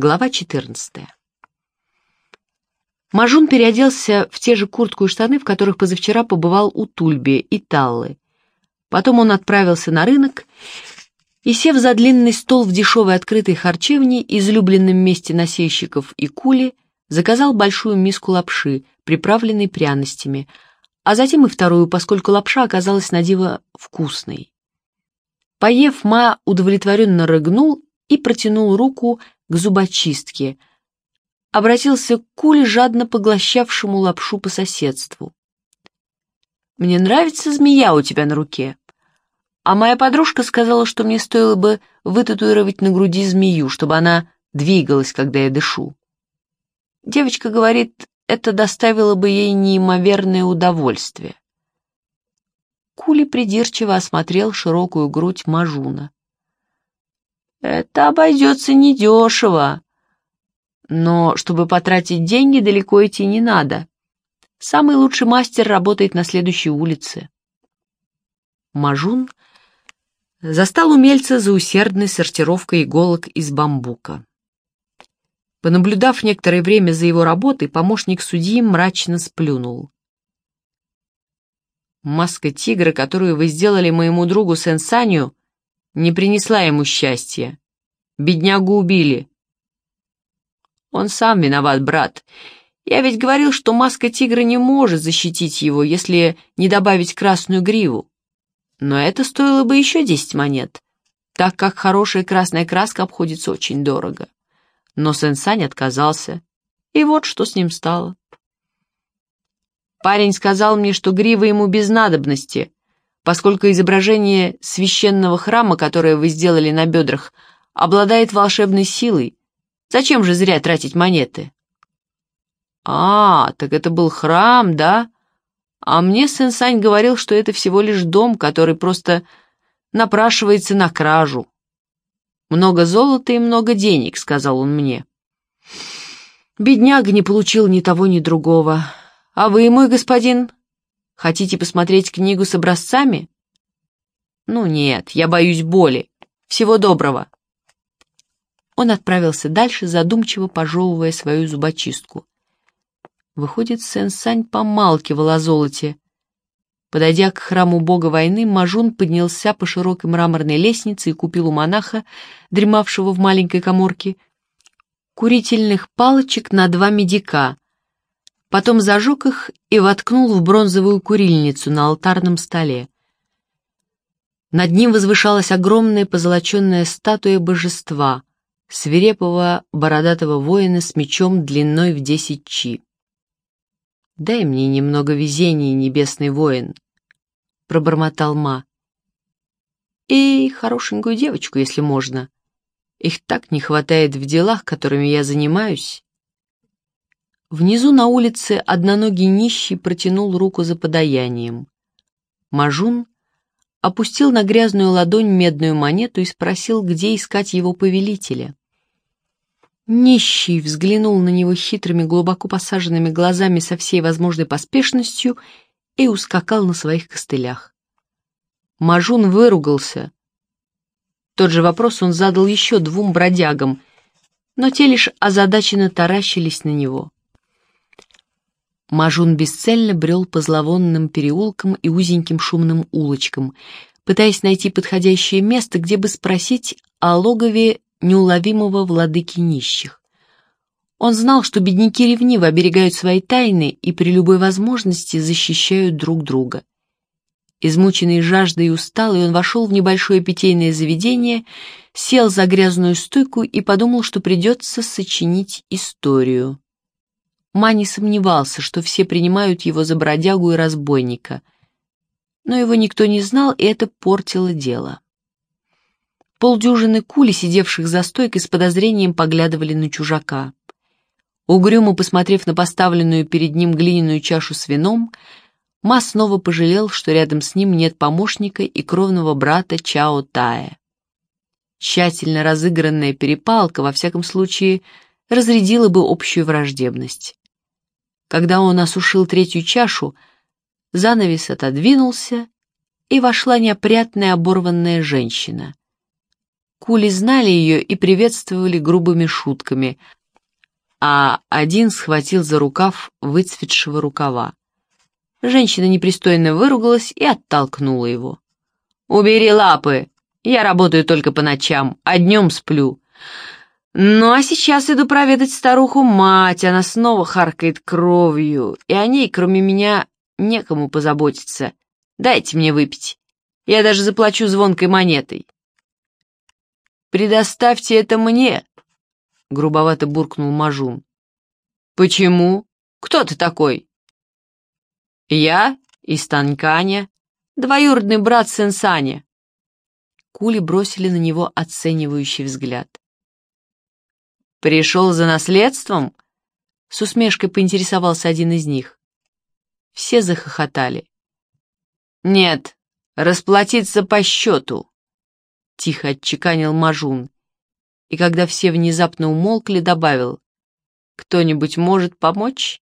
Глава 14. Мажун переоделся в те же куртку и штаны, в которых позавчера побывал у Тульби и Таллы. Потом он отправился на рынок и, сев за длинный стол в дешевой открытой харчевне, излюбленном месте носильщиков и кули, заказал большую миску лапши, приправленной пряностями, а затем и вторую, поскольку лапша оказалась на диво вкусной. Поев, Ма удовлетворенно рыгнул и протянул руку к зубочистке, обратился к Куле, жадно поглощавшему лапшу по соседству. «Мне нравится змея у тебя на руке, а моя подружка сказала, что мне стоило бы вытатуировать на груди змею, чтобы она двигалась, когда я дышу. Девочка говорит, это доставило бы ей неимоверное удовольствие. Кули придирчиво осмотрел широкую грудь Мажуна. Это обойдется недешево. Но чтобы потратить деньги, далеко идти не надо. Самый лучший мастер работает на следующей улице. Мажун застал умельца за усердной сортировкой иголок из бамбука. Понаблюдав некоторое время за его работой, помощник судьи мрачно сплюнул. «Маска тигра, которую вы сделали моему другу Сенсанию, не принесла ему счастья. Беднягу убили. Он сам виноват, брат. Я ведь говорил, что маска тигра не может защитить его, если не добавить красную гриву. Но это стоило бы еще десять монет, так как хорошая красная краска обходится очень дорого. Но Сенсань отказался, и вот что с ним стало. Парень сказал мне, что грива ему без надобности, поскольку изображение священного храма, которое вы сделали на бедрах, обладает волшебной силой. Зачем же зря тратить монеты? А, так это был храм, да? А мне Сэнсань говорил, что это всего лишь дом, который просто напрашивается на кражу. Много золота и много денег, сказал он мне. Бедняга не получил ни того, ни другого. А вы, мой господин, Хотите посмотреть книгу с образцами? Ну нет, я боюсь боли. Всего доброго. Он отправился дальше, задумчиво пожевывая свою зубочистку. Выходит, Сен-Сань помалкивал о золоте. Подойдя к храму бога войны, Мажун поднялся по широкой мраморной лестнице и купил у монаха, дремавшего в маленькой коморке, курительных палочек на два медика — потом зажег их и воткнул в бронзовую курильницу на алтарном столе. Над ним возвышалась огромная позолоченная статуя божества, свирепого бородатого воина с мечом длиной в десять чи. «Дай мне немного везения, небесный воин», — пробормотал Ма. «И хорошенькую девочку, если можно. Их так не хватает в делах, которыми я занимаюсь». Внизу на улице одноногий нищий протянул руку за подаянием. Мажун опустил на грязную ладонь медную монету и спросил, где искать его повелителя. Нищий взглянул на него хитрыми, глубоко посаженными глазами со всей возможной поспешностью и ускакал на своих костылях. Мажун выругался. Тот же вопрос он задал еще двум бродягам, но те лишь озадаченно таращились на него. Мажун бесцельно брел по зловонным переулкам и узеньким шумным улочкам, пытаясь найти подходящее место, где бы спросить о логове неуловимого владыки нищих. Он знал, что бедняки ревниво оберегают свои тайны и при любой возможности защищают друг друга. Измученный жаждой и усталый, он вошел в небольшое питейное заведение, сел за грязную стойку и подумал, что придется сочинить историю. Ма не сомневался, что все принимают его за бродягу и разбойника. Но его никто не знал, и это портило дело. Полдюжины кули, сидевших за стойкой, с подозрением поглядывали на чужака. Угрюмо посмотрев на поставленную перед ним глиняную чашу с вином, Ма снова пожалел, что рядом с ним нет помощника и кровного брата Чао Тая. Тщательно разыгранная перепалка, во всяком случае, разрядила бы общую враждебность. Когда он осушил третью чашу, занавес отодвинулся, и вошла неопрятная оборванная женщина. Кули знали ее и приветствовали грубыми шутками, а один схватил за рукав выцветшего рукава. Женщина непристойно выругалась и оттолкнула его. «Убери лапы! Я работаю только по ночам, а днем сплю. Ну а сейчас иду проведать старуху-мать, она снова харкает кровью, и о ней, кроме меня, некому позаботиться. Дайте мне выпить. Я даже заплачу звонкой монетой». «Предоставьте это мне!» — грубовато буркнул Мажун. «Почему? Кто ты такой?» «Я из Танканя, двоюродный брат Сенсаня». Кули бросили на него оценивающий взгляд. «Пришел за наследством?» — с усмешкой поинтересовался один из них. Все захохотали. «Нет, расплатиться по счету», — тихо отчеканил Мажун, и когда все внезапно умолкли, добавил, «Кто-нибудь может помочь?»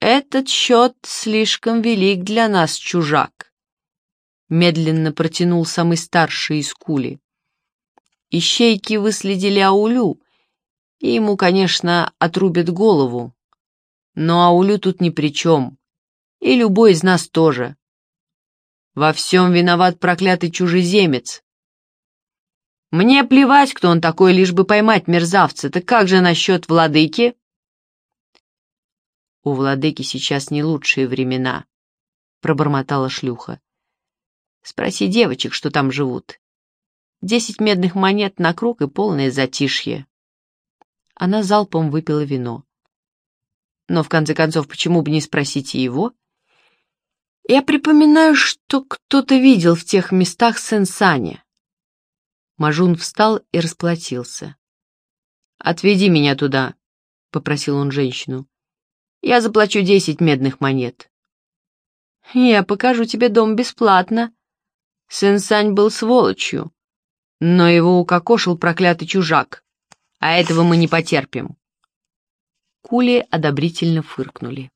«Этот счет слишком велик для нас, чужак», — медленно протянул самый старший из кули. Ищейки выследили Аулю, и ему, конечно, отрубят голову. Но Аулю тут ни при чем, и любой из нас тоже. Во всем виноват проклятый чужеземец. Мне плевать, кто он такой, лишь бы поймать мерзавца. Так как же насчет владыки? У владыки сейчас не лучшие времена, пробормотала шлюха. Спроси девочек, что там живут. Десять медных монет на круг и полное затишье. Она залпом выпила вино. Но, в конце концов, почему бы не спросить и его? Я припоминаю, что кто-то видел в тех местах Сенсане. Мажун встал и расплатился. «Отведи меня туда», — попросил он женщину. «Я заплачу десять медных монет». «Я покажу тебе дом бесплатно». Сенсань был сволочью, но его укокошил проклятый чужак, а этого мы не потерпим. Кули одобрительно фыркнули.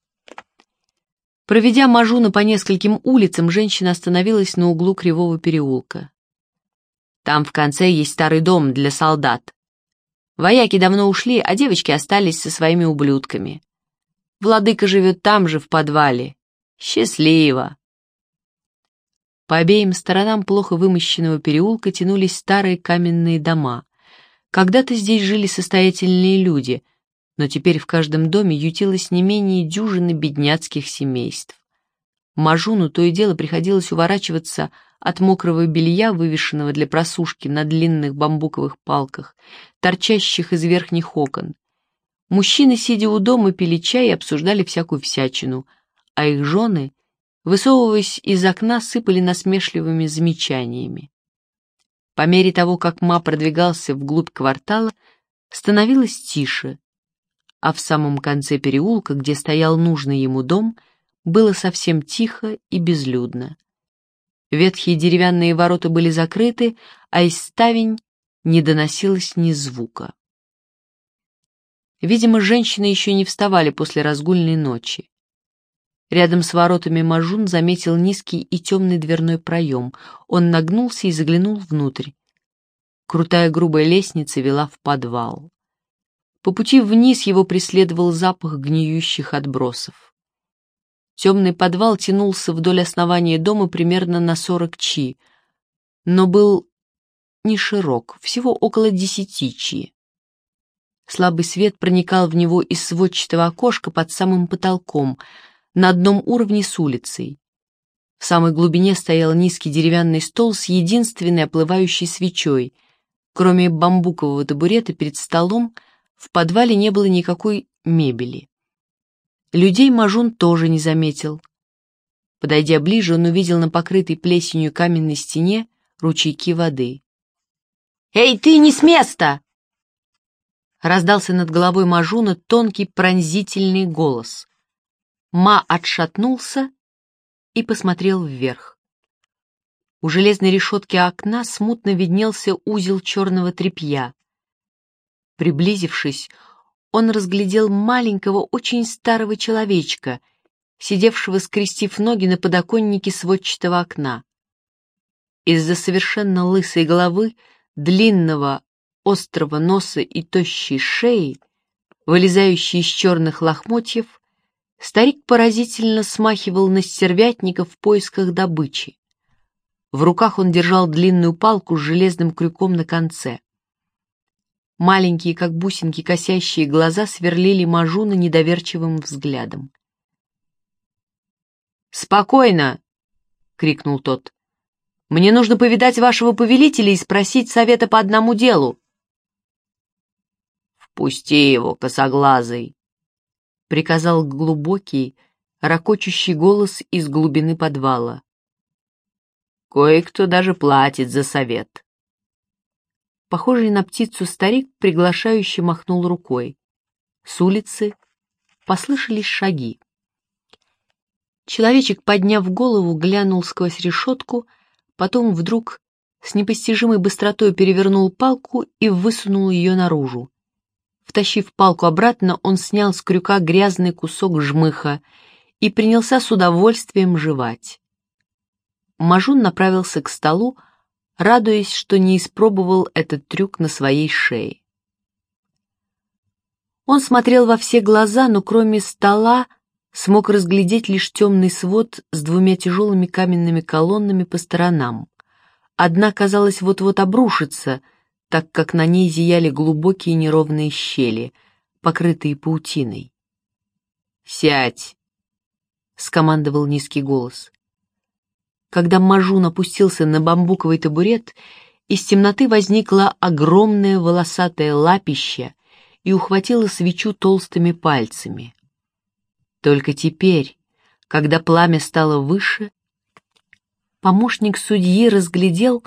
Проведя Мажуна по нескольким улицам, женщина остановилась на углу Кривого переулка. Там в конце есть старый дом для солдат. Вояки давно ушли, а девочки остались со своими ублюдками. Владыка живет там же, в подвале. Счастливо! По обеим сторонам плохо вымощенного переулка тянулись старые каменные дома. Когда-то здесь жили состоятельные люди, но теперь в каждом доме ютилось не менее дюжины бедняцких семейств. Мажуну то и дело приходилось уворачиваться от мокрого белья, вывешенного для просушки на длинных бамбуковых палках, торчащих из верхних окон. Мужчины, сидя у дома, пили чай и обсуждали всякую всячину, а их жены высовываясь из окна, сыпали насмешливыми замечаниями. По мере того, как Ма продвигался вглубь квартала, становилось тише, а в самом конце переулка, где стоял нужный ему дом, было совсем тихо и безлюдно. Ветхие деревянные ворота были закрыты, а из ставень не доносилось ни звука. Видимо, женщины еще не вставали после разгульной ночи. Рядом с воротами Мажун заметил низкий и темный дверной проем. Он нагнулся и заглянул внутрь. Крутая грубая лестница вела в подвал. По пути вниз его преследовал запах гниющих отбросов. Темный подвал тянулся вдоль основания дома примерно на сорок чи, но был не широк, всего около десяти чи. Слабый свет проникал в него из сводчатого окошка под самым потолком — на одном уровне с улицей. В самой глубине стоял низкий деревянный стол с единственной оплывающей свечой. Кроме бамбукового табурета перед столом, в подвале не было никакой мебели. Людей Мажун тоже не заметил. Подойдя ближе, он увидел на покрытой плесенью каменной стене ручейки воды. «Эй, ты не с места!» Раздался над головой Мажуна тонкий пронзительный голос. Ма отшатнулся и посмотрел вверх. У железной решетки окна смутно виднелся узел черного тряпья. Приблизившись, он разглядел маленького, очень старого человечка, сидевшего, скрестив ноги на подоконнике сводчатого окна. Из-за совершенно лысой головы, длинного острого носа и тощей шеи, вылезающей из черных лохмотьев, старик поразительно смахивал на стервятника в поисках добычи. В руках он держал длинную палку с железным крюком на конце. Маленькие, как бусинки, косящие глаза сверлили Мажуна недоверчивым взглядом. «Спокойно!» — крикнул тот. «Мне нужно повидать вашего повелителя и спросить совета по одному делу». «Впусти его, косоглазый!» — приказал глубокий, ракочущий голос из глубины подвала. «Кое-кто даже платит за совет». Похожий на птицу старик приглашающе махнул рукой. С улицы послышались шаги. Человечек, подняв голову, глянул сквозь решетку, потом вдруг с непостижимой быстротой перевернул палку и высунул ее наружу. Втащив палку обратно, он снял с крюка грязный кусок жмыха и принялся с удовольствием жевать. Мажун направился к столу, радуясь, что не испробовал этот трюк на своей шее. Он смотрел во все глаза, но кроме стола смог разглядеть лишь темный свод с двумя тяжелыми каменными колоннами по сторонам. Одна, казалось, вот-вот обрушится, так как на ней зияли глубокие неровные щели, покрытые паутиной. «Сядь!» — скомандовал низкий голос. Когда Мажун опустился на бамбуковый табурет, из темноты возникло огромное волосатое лапище и ухватило свечу толстыми пальцами. Только теперь, когда пламя стало выше, помощник судьи разглядел,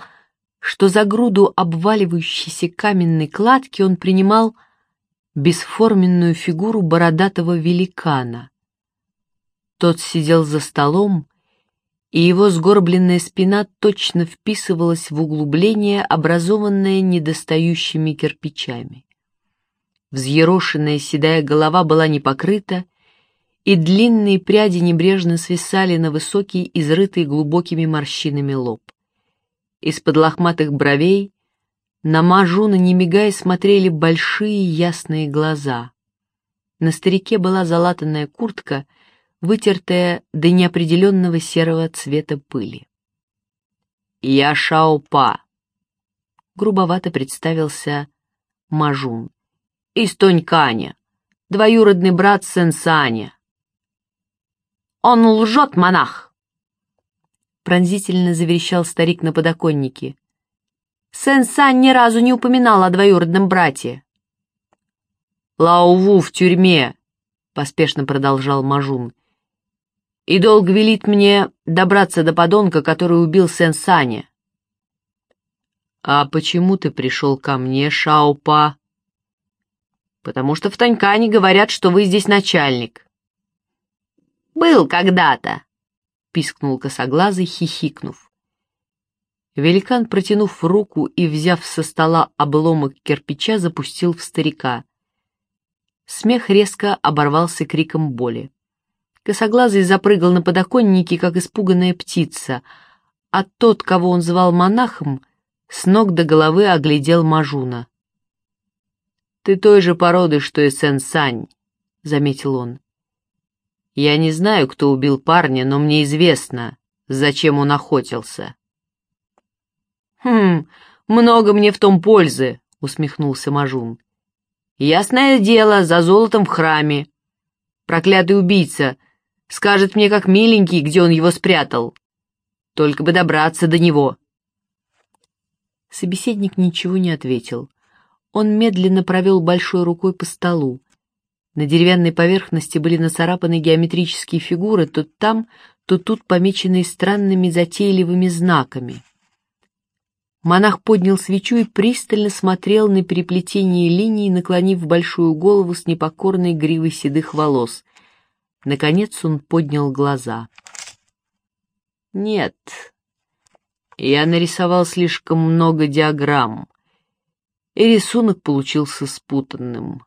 что за груду обваливающейся каменной кладки он принимал бесформенную фигуру бородатого великана. Тот сидел за столом, и его сгорбленная спина точно вписывалась в углубление, образованное недостающими кирпичами. Взъерошенная седая голова была не покрыта, и длинные пряди небрежно свисали на высокий, изрытый глубокими морщинами лоб. Из-под лохматых бровей на Мажуна, не мигая, смотрели большие ясные глаза. На старике была залатанная куртка, вытертая до неопределенного серого цвета пыли. «Я Шаопа», — грубовато представился Мажун, — «из Тоньканя, двоюродный брат Сенсаня. Он лжет, монах!» Пронзительно заверещал старик на подоконнике. Сэн-Сан ни разу не упоминал о двоюродном брате. «Лауву в тюрьме», — поспешно продолжал Мажун. «И долг велит мне добраться до подонка, который убил Сэн-Саня». «А почему ты пришел ко мне, Шаопа?» «Потому что в Танькане говорят, что вы здесь начальник». Был когда-то, — пискнул косоглазый, хихикнув. Великан, протянув руку и взяв со стола обломок кирпича, запустил в старика. Смех резко оборвался криком боли. Косоглазый запрыгал на подоконнике, как испуганная птица, а тот, кого он звал монахом, с ног до головы оглядел Мажуна. «Ты той же породы, что и Сен-Сань», — заметил он. Я не знаю, кто убил парня, но мне известно, зачем он охотился. «Хм, много мне в том пользы», — усмехнулся Мажун. «Ясное дело, за золотом в храме. Проклятый убийца скажет мне, как миленький, где он его спрятал. Только бы добраться до него». Собеседник ничего не ответил. Он медленно провел большой рукой по столу. На деревянной поверхности были нацарапаны геометрические фигуры, то там, то тут помеченные странными затейливыми знаками. Монах поднял свечу и пристально смотрел на переплетение линий, наклонив большую голову с непокорной гривой седых волос. Наконец он поднял глаза. «Нет, я нарисовал слишком много диаграмм, и рисунок получился спутанным.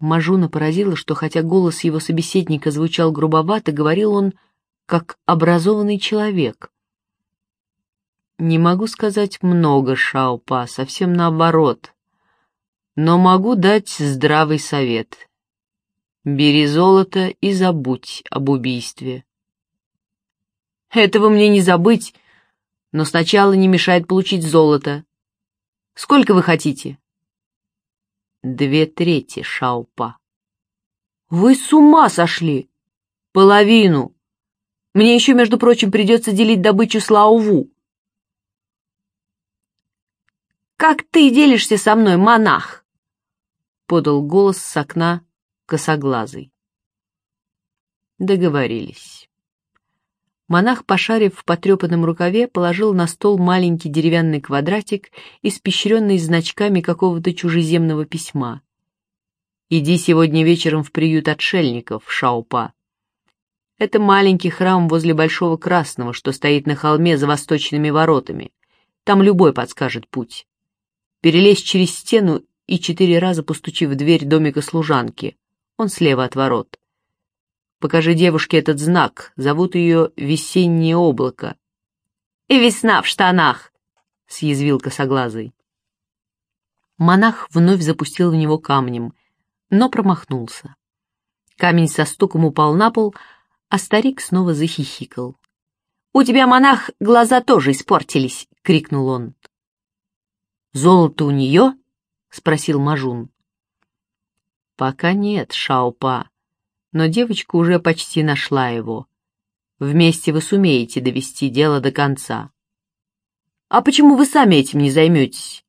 Мажуна поразило, что хотя голос его собеседника звучал грубовато, говорил он как образованный человек. Не могу сказать много, Шаупа, совсем наоборот. Но могу дать здравый совет. Бери золото и забудь об убийстве. Этого мне не забыть, но сначала не мешает получить золото. Сколько вы хотите? Две трети, Шаупа. Вы с ума сошли! Половину! Мне еще, между прочим, придется делить добычу с Лауву. «Как ты делишься со мной, монах?» — подал голос с окна косоглазый. Договорились. Монах, пошарив в потрепанном рукаве, положил на стол маленький деревянный квадратик, испещренный значками какого-то чужеземного письма. «Иди сегодня вечером в приют отшельников, Шаупа. Это маленький храм возле Большого Красного, что стоит на холме за восточными воротами. Там любой подскажет путь. Перелезь через стену и четыре раза постучи в дверь домика служанки. Он слева от ворот. Покажи девушке этот знак, зовут ее Весеннее облако. «И весна в штанах!» — съязвил косоглазый. Монах вновь запустил в него камнем, но промахнулся. Камень со стуком упал на пол, а старик снова захихикал. «У тебя, монах, глаза тоже испортились!» — крикнул он. «Золото у нее?» — спросил Мажун. «Пока нет, Шаопа но девочка уже почти нашла его. Вместе вы сумеете довести дело до конца. А почему вы сами этим не займетесь?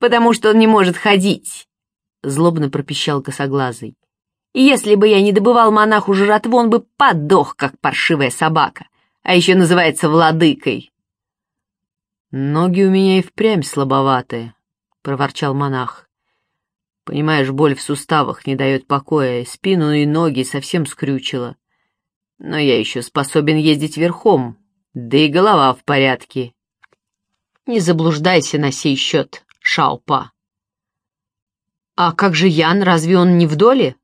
Потому что он не может ходить, злобно пропищал косоглазый. Если бы я не добывал монаху жратву, он бы подох, как паршивая собака, а еще называется владыкой. Ноги у меня и впрямь слабоватые, проворчал монах. Понимаешь, боль в суставах не дает покоя, спину и ноги совсем скрючило. Но я еще способен ездить верхом, да и голова в порядке. Не заблуждайся на сей счет, Шаупа. А как же Ян, разве он не в доле?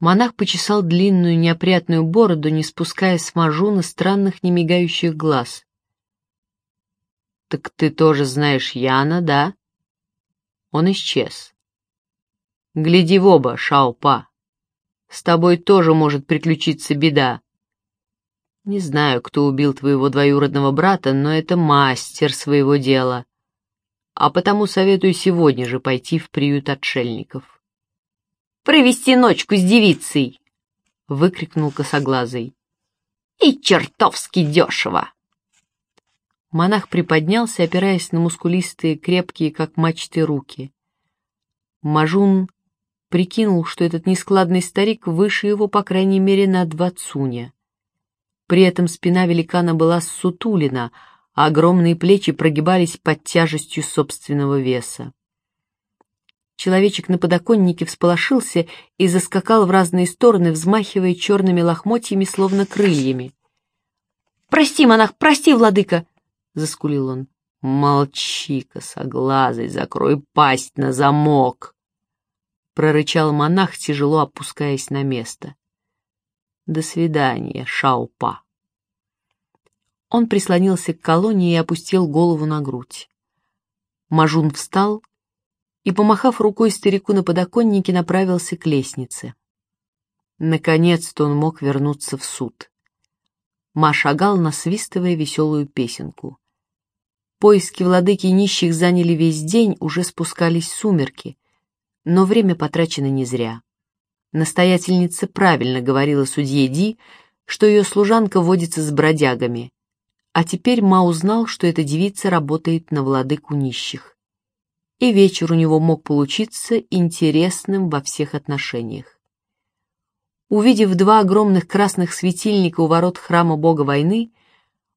Монах почесал длинную неопрятную бороду, не спуская с мажуна странных немигающих глаз. «Так ты тоже знаешь Яна, да?» Он исчез. Гляди в оба, Шаопа. С тобой тоже может приключиться беда. Не знаю, кто убил твоего двоюродного брата, но это мастер своего дела. А потому советую сегодня же пойти в приют отшельников. «Провести ночку с девицей!» — выкрикнул косоглазый. «И чертовски дешево!» Монах приподнялся, опираясь на мускулистые, крепкие, как мачты, руки. Мажун прикинул, что этот нескладный старик выше его, по крайней мере, на два цуня. При этом спина великана была сутулена, а огромные плечи прогибались под тяжестью собственного веса. Человечек на подоконнике всполошился и заскакал в разные стороны, взмахивая черными лохмотьями, словно крыльями. «Прости, монах, прости, владыка!» — заскулил он. «Молчи, косоглазый, закрой пасть на замок!» Прорычал монах, тяжело опускаясь на место. До свидания, Шаупа. Он прислонился к колонне и опустил голову на грудь. Мажун встал и, помахав рукой старику на подоконнике, направился к лестнице. Наконец-то он мог вернуться в суд. Ма шагал, насвистывая веселую песенку. Поиски владыки нищих заняли весь день, уже спускались сумерки — но время потрачено не зря. Настоятельница правильно говорила судье Ди, что ее служанка водится с бродягами, а теперь Ма узнал, что эта девица работает на владыку нищих. И вечер у него мог получиться интересным во всех отношениях. Увидев два огромных красных светильника у ворот храма бога войны,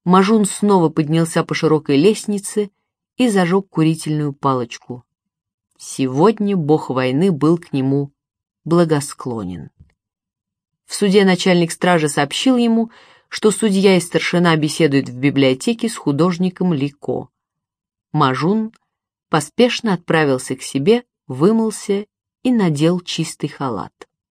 Мажун снова поднялся по широкой лестнице и зажег курительную палочку. Сегодня бог войны был к нему благосклонен. В суде начальник стражи сообщил ему, что судья и старшина беседуют в библиотеке с художником Лико. Мажун поспешно отправился к себе, вымылся и надел чистый халат.